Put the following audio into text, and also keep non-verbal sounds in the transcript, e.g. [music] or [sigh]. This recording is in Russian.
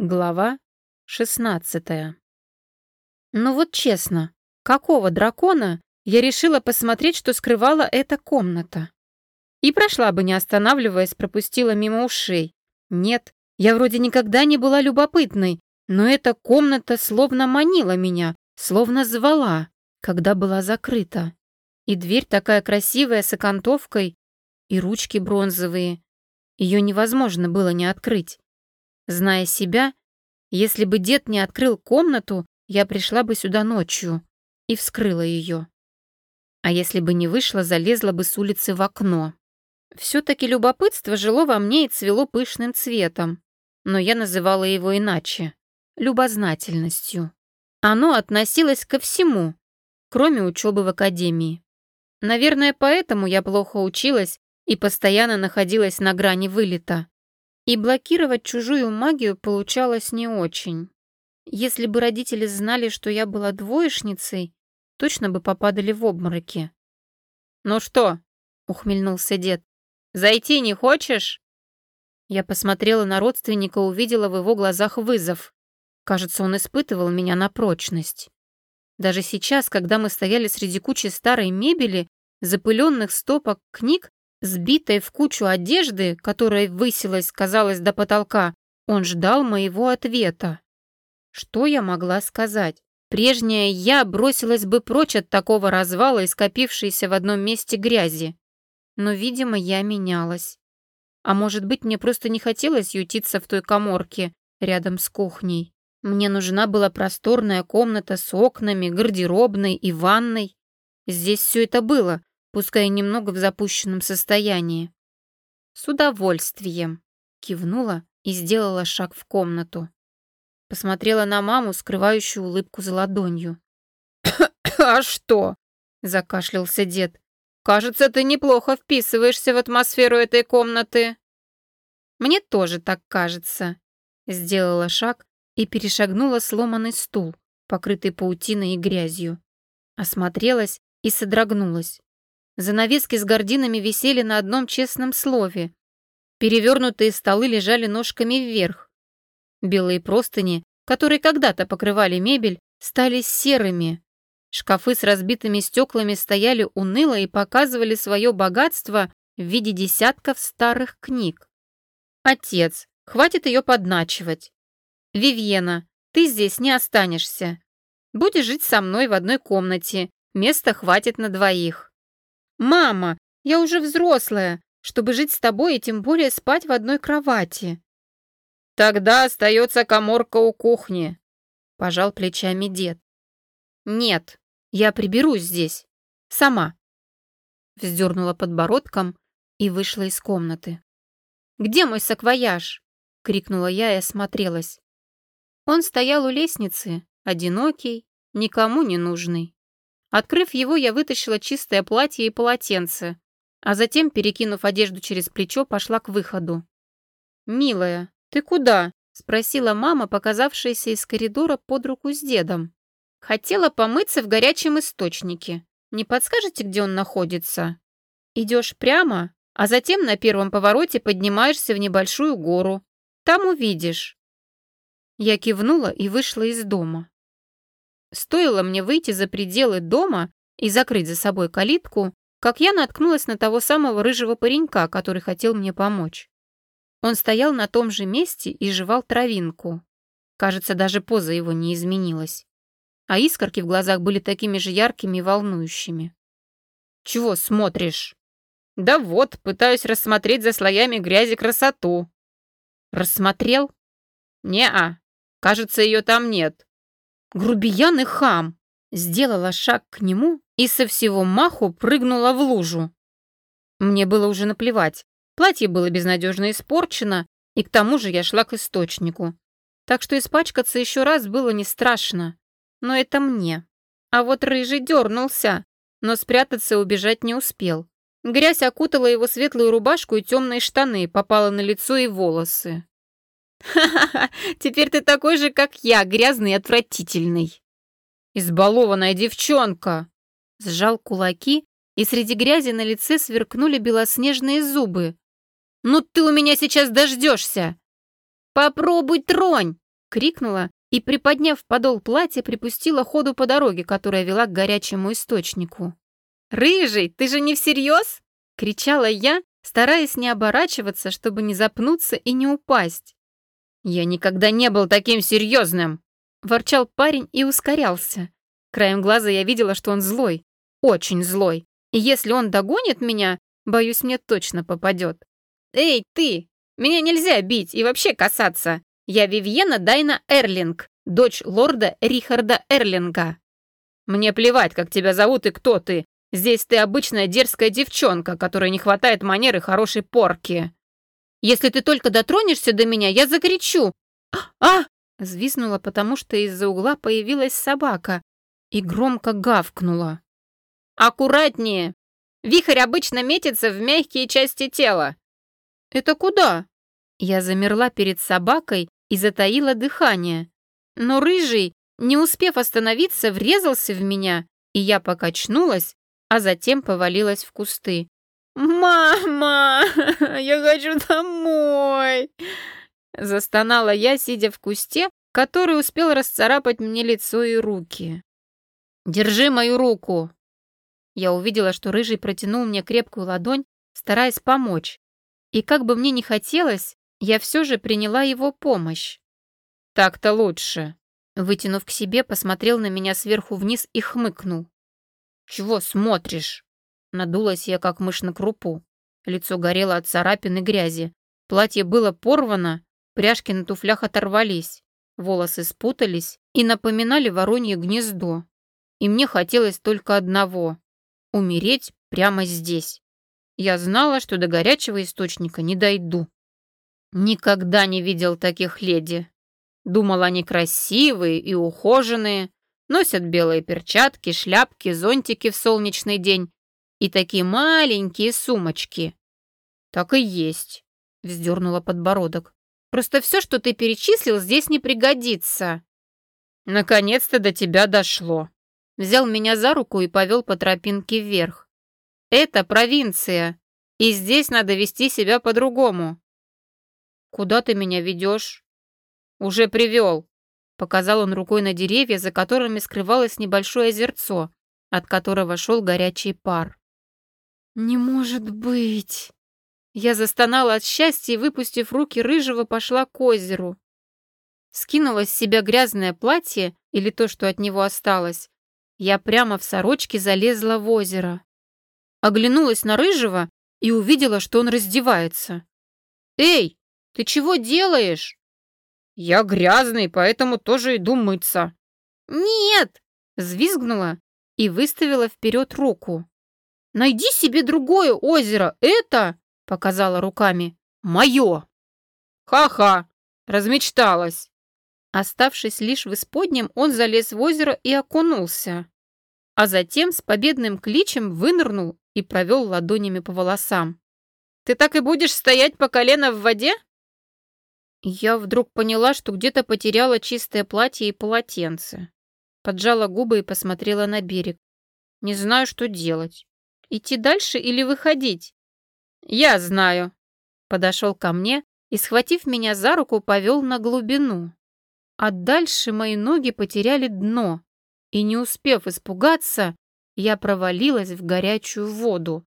Глава 16 Ну вот честно, какого дракона я решила посмотреть, что скрывала эта комната? И прошла бы, не останавливаясь, пропустила мимо ушей. Нет, я вроде никогда не была любопытной, но эта комната словно манила меня, словно звала, когда была закрыта. И дверь такая красивая, с окантовкой, и ручки бронзовые. Ее невозможно было не открыть. Зная себя, если бы дед не открыл комнату, я пришла бы сюда ночью и вскрыла ее. А если бы не вышла, залезла бы с улицы в окно. Все-таки любопытство жило во мне и цвело пышным цветом, но я называла его иначе — любознательностью. Оно относилось ко всему, кроме учебы в академии. Наверное, поэтому я плохо училась и постоянно находилась на грани вылета. И блокировать чужую магию получалось не очень. Если бы родители знали, что я была двоечницей, точно бы попадали в обмороки. «Ну что?» — ухмыльнулся дед. «Зайти не хочешь?» Я посмотрела на родственника, увидела в его глазах вызов. Кажется, он испытывал меня на прочность. Даже сейчас, когда мы стояли среди кучи старой мебели, запыленных стопок книг, Сбитой в кучу одежды, которая высилась, казалось, до потолка, он ждал моего ответа. Что я могла сказать? Прежняя я бросилась бы прочь от такого развала и скопившейся в одном месте грязи. Но, видимо, я менялась. А может быть, мне просто не хотелось ютиться в той коморке рядом с кухней. Мне нужна была просторная комната с окнами, гардеробной и ванной. Здесь все это было, пускай немного в запущенном состоянии. «С удовольствием», — кивнула и сделала шаг в комнату. Посмотрела на маму, скрывающую улыбку за ладонью. «А что?» — закашлялся дед. «Кажется, ты неплохо вписываешься в атмосферу этой комнаты». «Мне тоже так кажется», — сделала шаг и перешагнула сломанный стул, покрытый паутиной и грязью. Осмотрелась и содрогнулась. Занавески с гординами висели на одном честном слове. Перевернутые столы лежали ножками вверх. Белые простыни, которые когда-то покрывали мебель, стали серыми. Шкафы с разбитыми стеклами стояли уныло и показывали свое богатство в виде десятков старых книг. «Отец, хватит ее подначивать. Вивьена, ты здесь не останешься. Будешь жить со мной в одной комнате, места хватит на двоих». «Мама, я уже взрослая, чтобы жить с тобой и тем более спать в одной кровати». «Тогда остается коморка у кухни», — пожал плечами дед. «Нет, я приберусь здесь. Сама». Вздернула подбородком и вышла из комнаты. «Где мой саквояж?» — крикнула я и осмотрелась. Он стоял у лестницы, одинокий, никому не нужный. Открыв его, я вытащила чистое платье и полотенце, а затем, перекинув одежду через плечо, пошла к выходу. «Милая, ты куда?» — спросила мама, показавшаяся из коридора под руку с дедом. «Хотела помыться в горячем источнике. Не подскажете, где он находится?» «Идешь прямо, а затем на первом повороте поднимаешься в небольшую гору. Там увидишь». Я кивнула и вышла из дома. Стоило мне выйти за пределы дома и закрыть за собой калитку, как я наткнулась на того самого рыжего паренька, который хотел мне помочь. Он стоял на том же месте и жевал травинку. Кажется, даже поза его не изменилась. А искорки в глазах были такими же яркими и волнующими. «Чего смотришь?» «Да вот, пытаюсь рассмотреть за слоями грязи красоту». «Рассмотрел?» «Не-а, кажется, ее там нет. Грубиян и хам. Сделала шаг к нему и со всего маху прыгнула в лужу. Мне было уже наплевать. Платье было безнадежно испорчено, и к тому же я шла к источнику. Так что испачкаться еще раз было не страшно. Но это мне. А вот рыжий дернулся, но спрятаться и убежать не успел. Грязь окутала его светлую рубашку и темные штаны, попала на лицо и волосы. «Ха-ха-ха, [laughs] теперь ты такой же, как я, грязный и отвратительный!» «Избалованная девчонка!» Сжал кулаки, и среди грязи на лице сверкнули белоснежные зубы. «Ну ты у меня сейчас дождешься!» «Попробуй тронь!» крикнула и, приподняв подол платья, припустила ходу по дороге, которая вела к горячему источнику. «Рыжий, ты же не всерьез?» — кричала я, стараясь не оборачиваться, чтобы не запнуться и не упасть. «Я никогда не был таким серьезным!» — ворчал парень и ускорялся. Краем глаза я видела, что он злой, очень злой. И если он догонит меня, боюсь, мне точно попадет. «Эй, ты! Меня нельзя бить и вообще касаться! Я Вивьена Дайна Эрлинг, дочь лорда Рихарда Эрлинга!» «Мне плевать, как тебя зовут и кто ты. Здесь ты обычная дерзкая девчонка, которой не хватает манеры хорошей порки. Если ты только дотронешься до меня, я закричу. А! Звизнула, потому что из-за угла появилась собака и громко гавкнула. Аккуратнее. Вихрь обычно метится в мягкие части тела. Это куда? Я замерла перед собакой и затаила дыхание. Но рыжий, не успев остановиться, врезался в меня, и я покачнулась, а затем повалилась в кусты. «Мама, [laughs] я хочу домой!» Застонала я, сидя в кусте, который успел расцарапать мне лицо и руки. «Держи мою руку!» Я увидела, что Рыжий протянул мне крепкую ладонь, стараясь помочь. И как бы мне ни хотелось, я все же приняла его помощь. «Так-то лучше!» Вытянув к себе, посмотрел на меня сверху вниз и хмыкнул. «Чего смотришь?» Надулась я, как мышь на крупу. Лицо горело от царапин и грязи. Платье было порвано, пряжки на туфлях оторвались, волосы спутались и напоминали воронье гнездо. И мне хотелось только одного — умереть прямо здесь. Я знала, что до горячего источника не дойду. Никогда не видел таких леди. Думал, они красивые и ухоженные, носят белые перчатки, шляпки, зонтики в солнечный день и такие маленькие сумочки. Так и есть, вздернула подбородок. Просто все, что ты перечислил, здесь не пригодится. Наконец-то до тебя дошло. Взял меня за руку и повел по тропинке вверх. Это провинция, и здесь надо вести себя по-другому. Куда ты меня ведешь? Уже привел. Показал он рукой на деревья, за которыми скрывалось небольшое озерцо, от которого шел горячий пар. «Не может быть!» Я застонала от счастья и, выпустив руки рыжего, пошла к озеру. Скинула с себя грязное платье, или то, что от него осталось. Я прямо в сорочке залезла в озеро. Оглянулась на рыжего и увидела, что он раздевается. «Эй, ты чего делаешь?» «Я грязный, поэтому тоже иду мыться». «Нет!» — взвизгнула и выставила вперед руку. Найди себе другое озеро. Это, показала руками, мое. Ха-ха, размечталась. Оставшись лишь в исподнем, он залез в озеро и окунулся. А затем с победным кличем вынырнул и провел ладонями по волосам. «Ты так и будешь стоять по колено в воде?» Я вдруг поняла, что где-то потеряла чистое платье и полотенце. Поджала губы и посмотрела на берег. Не знаю, что делать. Идти дальше или выходить? Я знаю. Подошел ко мне и, схватив меня за руку, повел на глубину. А дальше мои ноги потеряли дно, и, не успев испугаться, я провалилась в горячую воду.